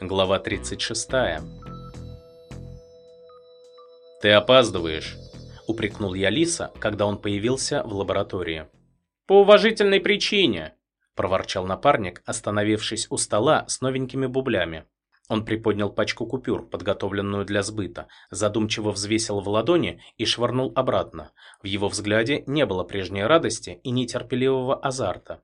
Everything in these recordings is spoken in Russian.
Глава 36. «Ты опаздываешь», — упрекнул я Лиса, когда он появился в лаборатории. «По уважительной причине», — проворчал напарник, остановившись у стола с новенькими бублями. Он приподнял пачку купюр, подготовленную для сбыта, задумчиво взвесил в ладони и швырнул обратно. В его взгляде не было прежней радости и нетерпеливого азарта.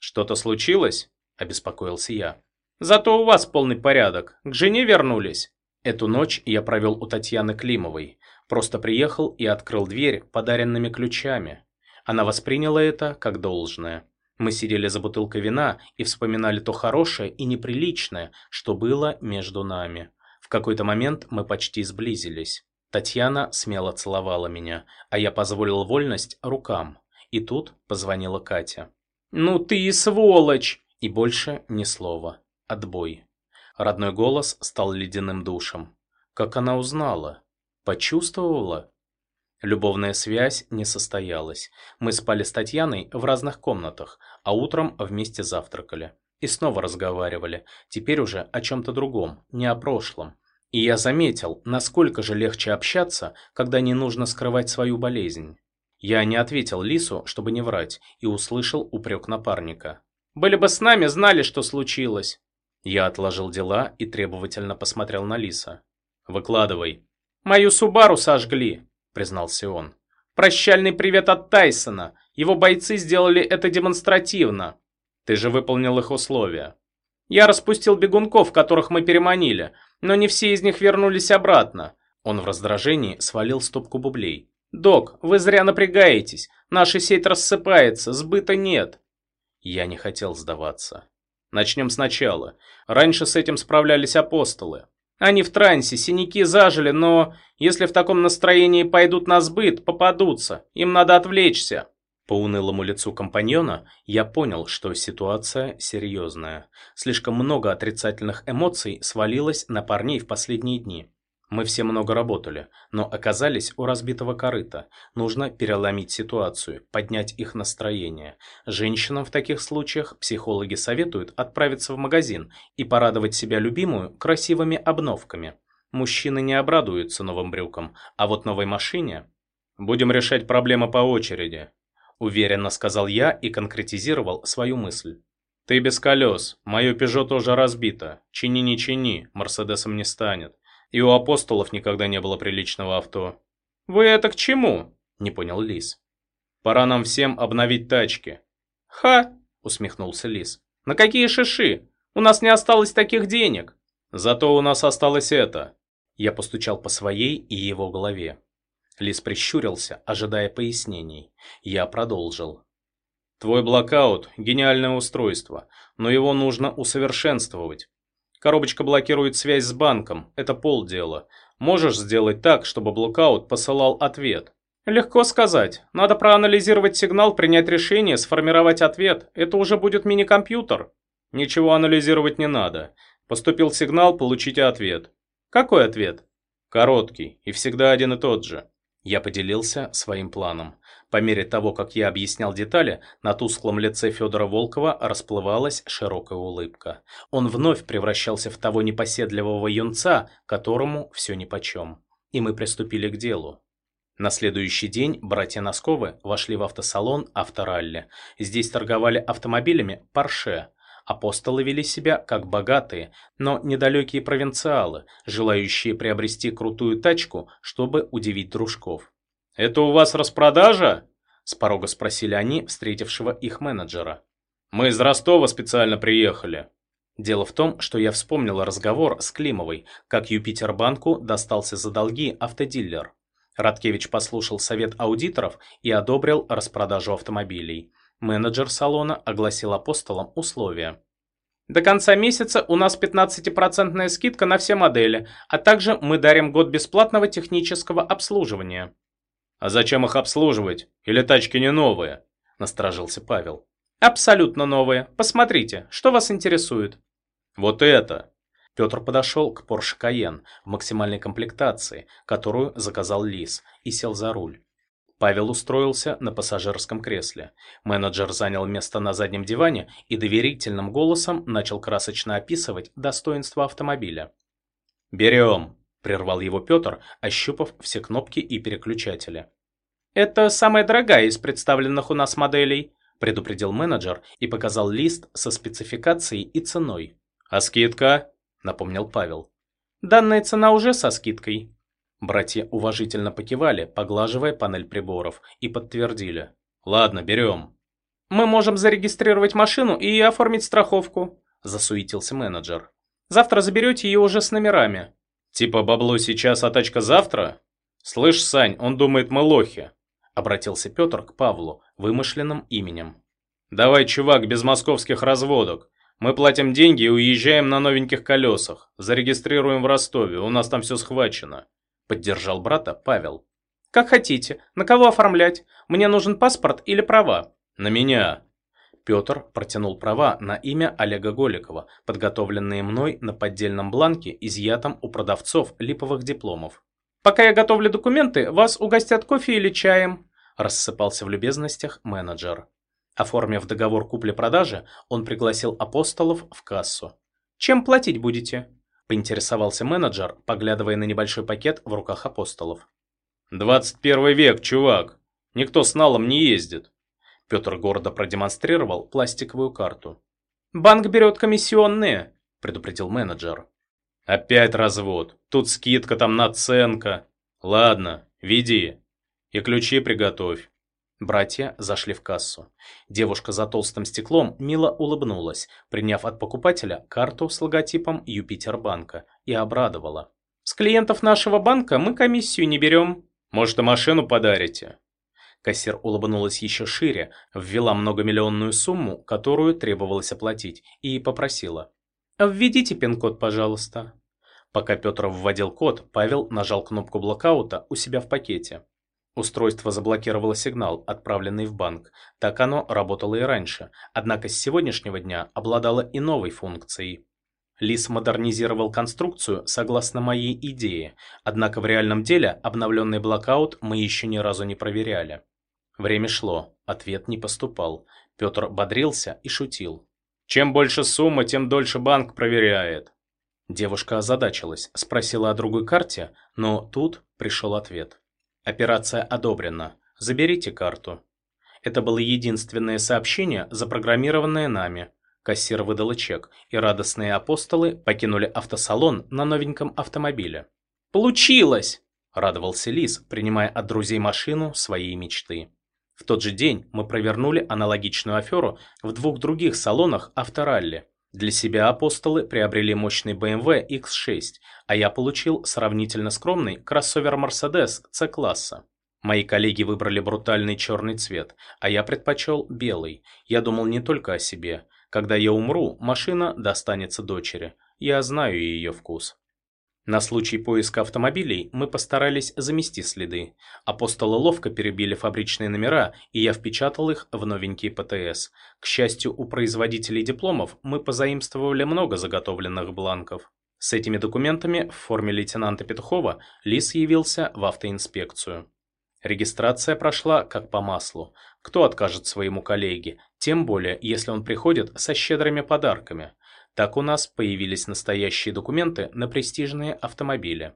«Что-то случилось?» – обеспокоился я. «Зато у вас полный порядок. К жене вернулись». Эту ночь я провел у Татьяны Климовой. Просто приехал и открыл дверь подаренными ключами. Она восприняла это как должное. Мы сидели за бутылкой вина и вспоминали то хорошее и неприличное, что было между нами. В какой-то момент мы почти сблизились. Татьяна смело целовала меня, а я позволил вольность рукам. И тут позвонила Катя. «Ну ты и сволочь!» И больше ни слова. Отбой. Родной голос стал ледяным душем. Как она узнала? Почувствовала? Любовная связь не состоялась. Мы спали с Татьяной в разных комнатах, а утром вместе завтракали. И снова разговаривали, теперь уже о чем-то другом, не о прошлом. И я заметил, насколько же легче общаться, когда не нужно скрывать свою болезнь. Я не ответил Лису, чтобы не врать, и услышал упрек напарника. «Были бы с нами, знали, что случилось». Я отложил дела и требовательно посмотрел на Лиса. «Выкладывай». «Мою Субару сожгли», — признался он. «Прощальный привет от Тайсона. Его бойцы сделали это демонстративно. Ты же выполнил их условия. Я распустил бегунков, которых мы переманили, но не все из них вернулись обратно. Он в раздражении свалил стопку бублей. «Док, вы зря напрягаетесь. Наша сеть рассыпается, сбыта нет». Я не хотел сдаваться. Начнем сначала. Раньше с этим справлялись апостолы. Они в трансе, синяки зажили, но если в таком настроении пойдут на сбыт, попадутся. Им надо отвлечься. По унылому лицу компаньона я понял, что ситуация серьезная. Слишком много отрицательных эмоций свалилось на парней в последние дни. Мы все много работали, но оказались у разбитого корыта. Нужно переломить ситуацию, поднять их настроение. Женщинам в таких случаях психологи советуют отправиться в магазин и порадовать себя любимую красивыми обновками. Мужчины не обрадуются новым брюкам, а вот новой машине... «Будем решать проблемы по очереди», — уверенно сказал я и конкретизировал свою мысль. «Ты без колес, мое Пежо тоже разбито. Чини не чини, Мерседесом не станет. И у апостолов никогда не было приличного авто. «Вы это к чему?» – не понял Лис. «Пора нам всем обновить тачки». «Ха!» – усмехнулся Лис. «На какие шиши? У нас не осталось таких денег». «Зато у нас осталось это». Я постучал по своей и его голове. Лис прищурился, ожидая пояснений. Я продолжил. «Твой блокаут – гениальное устройство, но его нужно усовершенствовать. Коробочка блокирует связь с банком, это полдела. Можешь сделать так, чтобы блокаут посылал ответ? Легко сказать. Надо проанализировать сигнал, принять решение, сформировать ответ. Это уже будет мини-компьютер. Ничего анализировать не надо. Поступил сигнал, получите ответ. Какой ответ? Короткий и всегда один и тот же. Я поделился своим планом. По мере того, как я объяснял детали, на тусклом лице Федора Волкова расплывалась широкая улыбка. Он вновь превращался в того непоседливого юнца, которому все нипочем. И мы приступили к делу. На следующий день братья Носковы вошли в автосалон «Авторалли». Здесь торговали автомобилями «Порше», Апостолы вели себя как богатые, но недалекие провинциалы, желающие приобрести крутую тачку, чтобы удивить дружков. «Это у вас распродажа?» – с порога спросили они, встретившего их менеджера. «Мы из Ростова специально приехали». Дело в том, что я вспомнил разговор с Климовой, как Юпитербанку достался за долги автодилер. Радкевич послушал совет аудиторов и одобрил распродажу автомобилей. Менеджер салона огласил апостолам условия. До конца месяца у нас 15% скидка на все модели, а также мы дарим год бесплатного технического обслуживания. А зачем их обслуживать? Или тачки не новые? Насторожился Павел. Абсолютно новые. Посмотрите, что вас интересует. Вот это. Петр подошел к Porsche Cayenne в максимальной комплектации, которую заказал Лис, и сел за руль. Павел устроился на пассажирском кресле. Менеджер занял место на заднем диване и доверительным голосом начал красочно описывать достоинства автомобиля. «Берем», – прервал его Петр, ощупав все кнопки и переключатели. «Это самая дорогая из представленных у нас моделей», – предупредил менеджер и показал лист со спецификацией и ценой. «А скидка?» – напомнил Павел. «Данная цена уже со скидкой», Братья уважительно покивали, поглаживая панель приборов, и подтвердили. «Ладно, берем». «Мы можем зарегистрировать машину и оформить страховку», – засуетился менеджер. «Завтра заберете ее уже с номерами». «Типа бабло сейчас, а тачка завтра?» «Слышь, Сань, он думает, мы лохи», – обратился Петр к Павлу, вымышленным именем. «Давай, чувак, без московских разводок. Мы платим деньги и уезжаем на новеньких колесах. Зарегистрируем в Ростове, у нас там все схвачено. Поддержал брата Павел. «Как хотите. На кого оформлять? Мне нужен паспорт или права?» «На меня». Петр протянул права на имя Олега Голикова, подготовленные мной на поддельном бланке, изъятом у продавцов липовых дипломов. «Пока я готовлю документы, вас угостят кофе или чаем», рассыпался в любезностях менеджер. Оформив договор купли-продажи, он пригласил апостолов в кассу. «Чем платить будете?» поинтересовался менеджер, поглядывая на небольшой пакет в руках апостолов. «Двадцать первый век, чувак! Никто с налом не ездит!» Петр гордо продемонстрировал пластиковую карту. «Банк берет комиссионные», – предупредил менеджер. «Опять развод. Тут скидка, там наценка. Ладно, веди. И ключи приготовь. Братья зашли в кассу. Девушка за толстым стеклом мило улыбнулась, приняв от покупателя карту с логотипом Юпитер банка, и обрадовала. «С клиентов нашего банка мы комиссию не берем. Может, и машину подарите?» Кассир улыбнулась еще шире, ввела многомиллионную сумму, которую требовалось оплатить, и попросила. «Введите пин-код, пожалуйста». Пока Петр вводил код, Павел нажал кнопку блокаута у себя в пакете. Устройство заблокировало сигнал, отправленный в банк. Так оно работало и раньше, однако с сегодняшнего дня обладало и новой функцией. Лис модернизировал конструкцию согласно моей идее, однако в реальном деле обновленный блокаут мы еще ни разу не проверяли. Время шло, ответ не поступал. Петр бодрился и шутил. «Чем больше сумма, тем дольше банк проверяет». Девушка озадачилась, спросила о другой карте, но тут пришел ответ. Операция одобрена. Заберите карту. Это было единственное сообщение, запрограммированное нами. Кассир выдал чек, и радостные апостолы покинули автосалон на новеньком автомобиле. «Получилось!» – радовался Лис, принимая от друзей машину своей мечты. В тот же день мы провернули аналогичную аферу в двух других салонах авторалли. Для себя апостолы приобрели мощный BMW X6, а я получил сравнительно скромный кроссовер Mercedes C-класса. Мои коллеги выбрали брутальный черный цвет, а я предпочел белый. Я думал не только о себе. Когда я умру, машина достанется дочери. Я знаю ее вкус. На случай поиска автомобилей мы постарались замести следы. Апостолы ловко перебили фабричные номера, и я впечатал их в новенькие ПТС. К счастью, у производителей дипломов мы позаимствовали много заготовленных бланков. С этими документами в форме лейтенанта Петухова Лис явился в автоинспекцию. Регистрация прошла как по маслу. Кто откажет своему коллеге, тем более, если он приходит со щедрыми подарками. Так у нас появились настоящие документы на престижные автомобили.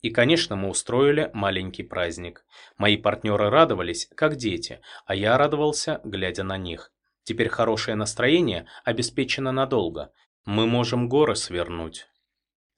И, конечно, мы устроили маленький праздник. Мои партнеры радовались, как дети, а я радовался, глядя на них. Теперь хорошее настроение обеспечено надолго. Мы можем горы свернуть.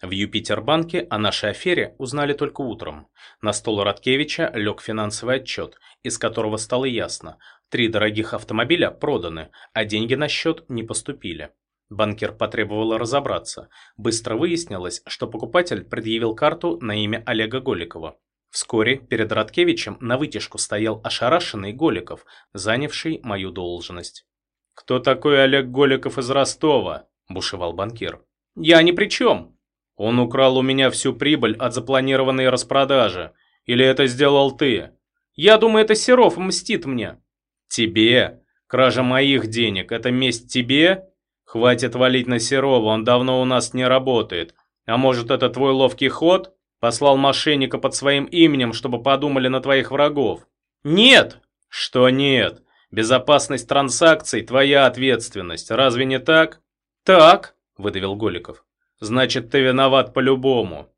В Юпитербанке о нашей афере узнали только утром. На стол Радкевича лег финансовый отчет, из которого стало ясно. Три дорогих автомобиля проданы, а деньги на счет не поступили. Банкир потребовал разобраться. Быстро выяснилось, что покупатель предъявил карту на имя Олега Голикова. Вскоре перед Радкевичем на вытяжку стоял ошарашенный Голиков, занявший мою должность. «Кто такой Олег Голиков из Ростова?» – бушевал банкир. «Я ни при чем!» «Он украл у меня всю прибыль от запланированной распродажи. Или это сделал ты?» «Я думаю, это Серов мстит мне». «Тебе? Кража моих денег – это месть тебе?» «Хватит валить на Серова, он давно у нас не работает. А может, это твой ловкий ход? Послал мошенника под своим именем, чтобы подумали на твоих врагов?» «Нет!» «Что нет? Безопасность транзакций – твоя ответственность, разве не так?» «Так», – выдавил Голиков. «Значит, ты виноват по-любому».